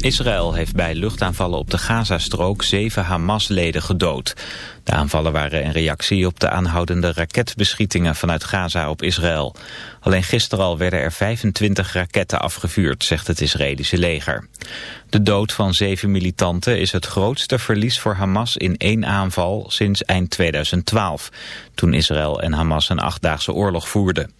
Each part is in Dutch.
Israël heeft bij luchtaanvallen op de Gazastrook zeven Hamas-leden gedood. De aanvallen waren een reactie op de aanhoudende raketbeschietingen vanuit Gaza op Israël. Alleen gisteren al werden er 25 raketten afgevuurd, zegt het Israëlische leger. De dood van zeven militanten is het grootste verlies voor Hamas in één aanval sinds eind 2012, toen Israël en Hamas een achtdaagse oorlog voerden.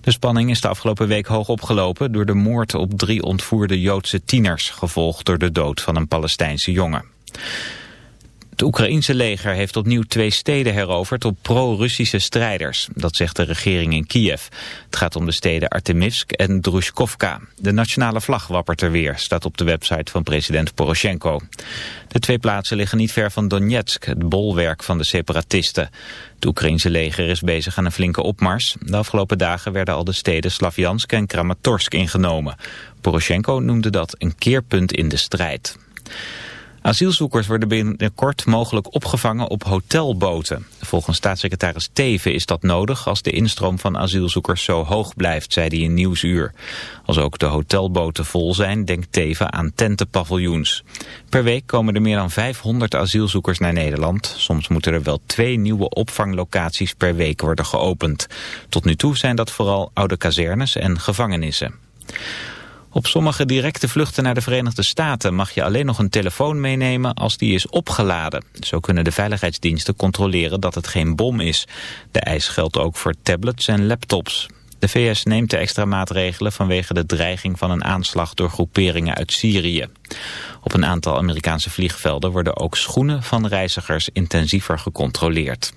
De spanning is de afgelopen week hoog opgelopen door de moord op drie ontvoerde Joodse tieners, gevolgd door de dood van een Palestijnse jongen. Het Oekraïense leger heeft opnieuw twee steden heroverd op pro-Russische strijders. Dat zegt de regering in Kiev. Het gaat om de steden Artemivsk en Drushkovka. De nationale vlag wappert er weer, staat op de website van president Poroshenko. De twee plaatsen liggen niet ver van Donetsk, het bolwerk van de separatisten. Het Oekraïense leger is bezig aan een flinke opmars. De afgelopen dagen werden al de steden Slavjansk en Kramatorsk ingenomen. Poroshenko noemde dat een keerpunt in de strijd. Asielzoekers worden binnenkort mogelijk opgevangen op hotelboten. Volgens staatssecretaris Teven is dat nodig als de instroom van asielzoekers zo hoog blijft, zei hij in Nieuwsuur. Als ook de hotelboten vol zijn, denkt Teven aan tentenpaviljoens. Per week komen er meer dan 500 asielzoekers naar Nederland. Soms moeten er wel twee nieuwe opvanglocaties per week worden geopend. Tot nu toe zijn dat vooral oude kazernes en gevangenissen. Op sommige directe vluchten naar de Verenigde Staten mag je alleen nog een telefoon meenemen als die is opgeladen. Zo kunnen de veiligheidsdiensten controleren dat het geen bom is. De eis geldt ook voor tablets en laptops. De VS neemt de extra maatregelen vanwege de dreiging van een aanslag door groeperingen uit Syrië. Op een aantal Amerikaanse vliegvelden worden ook schoenen van reizigers intensiever gecontroleerd.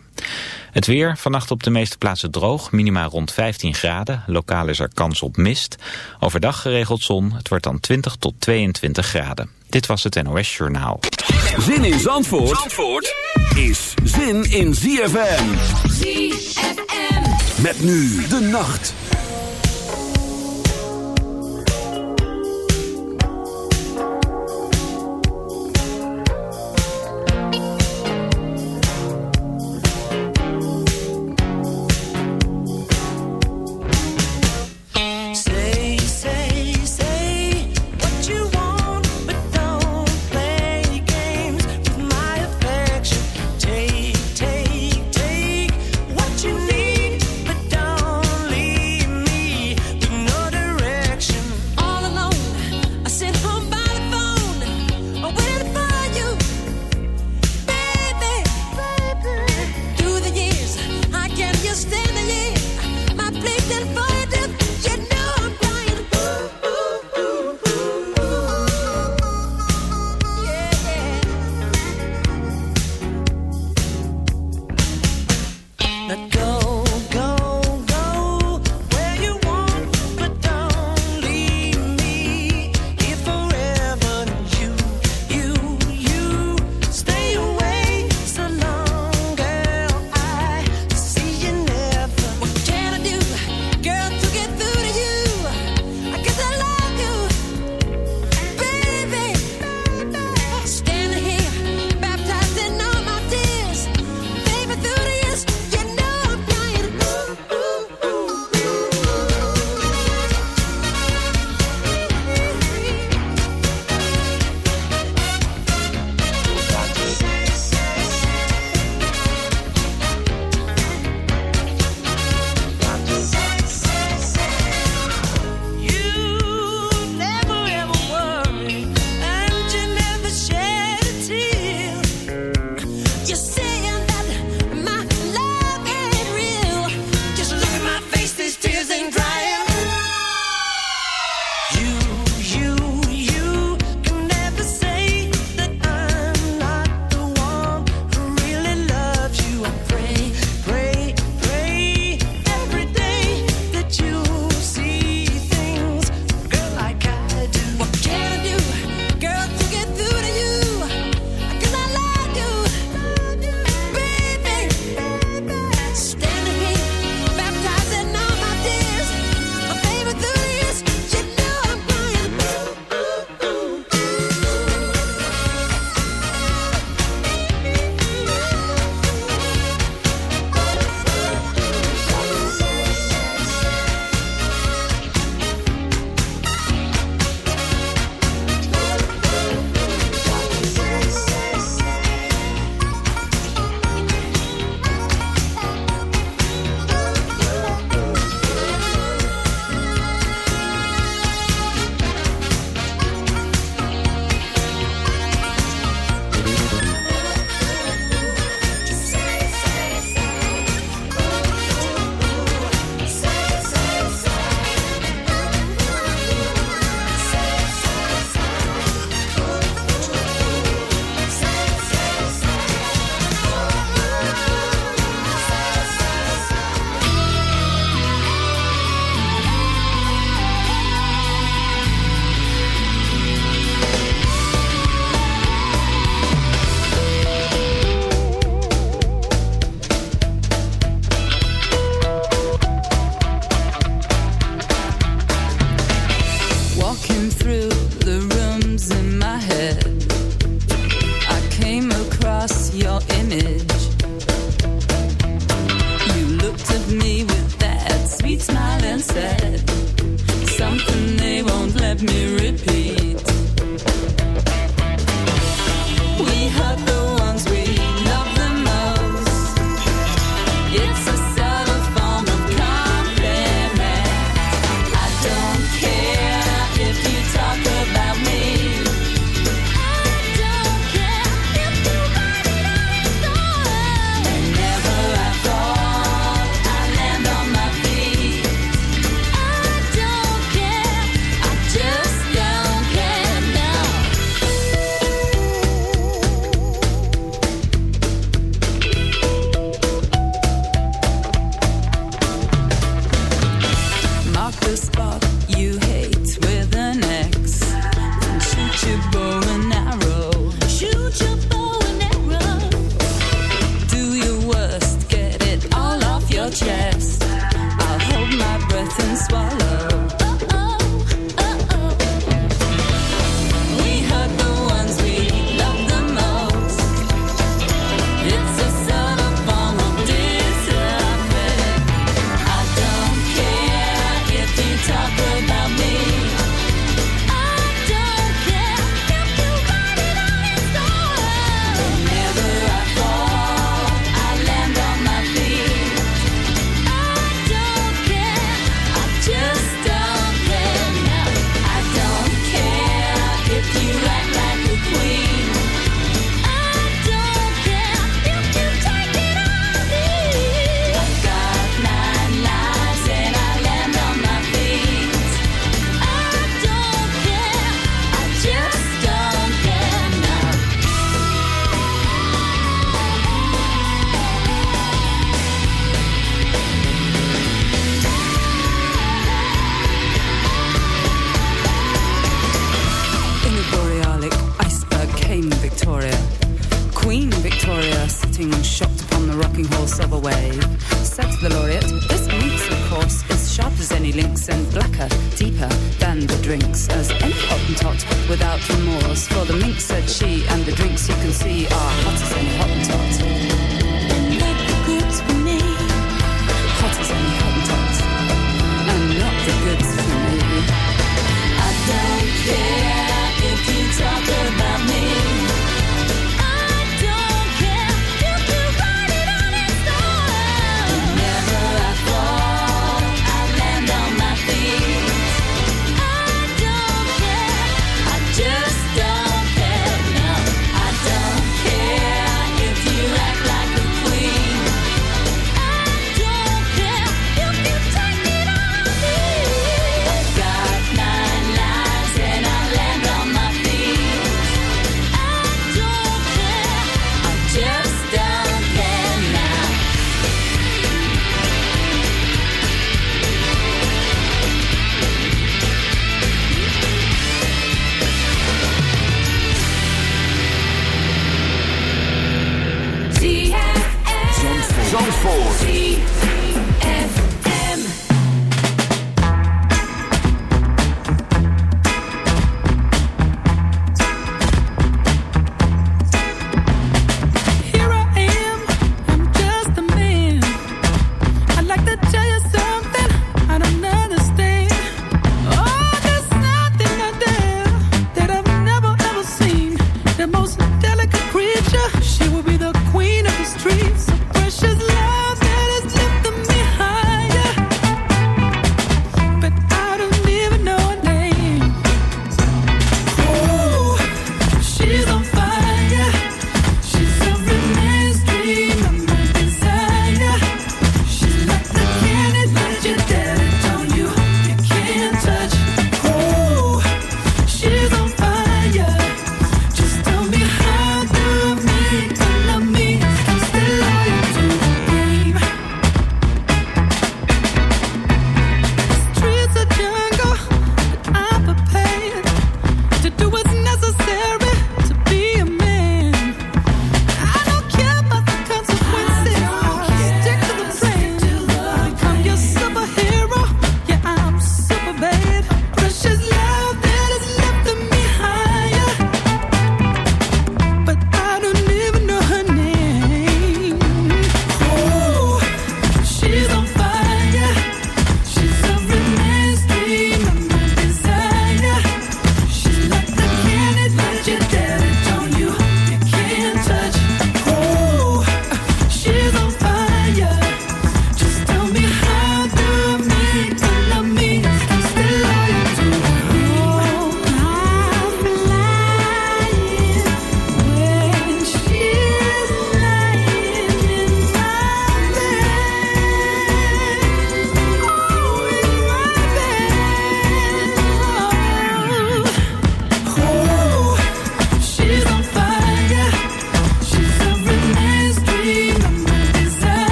Het weer, vannacht op de meeste plaatsen droog, minima rond 15 graden. Lokaal is er kans op mist. Overdag geregeld zon, het wordt dan 20 tot 22 graden. Dit was het NOS Journaal. Zin in Zandvoort, Zandvoort is zin in ZFM. ZFM. Met nu de nacht.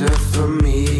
treasure for me.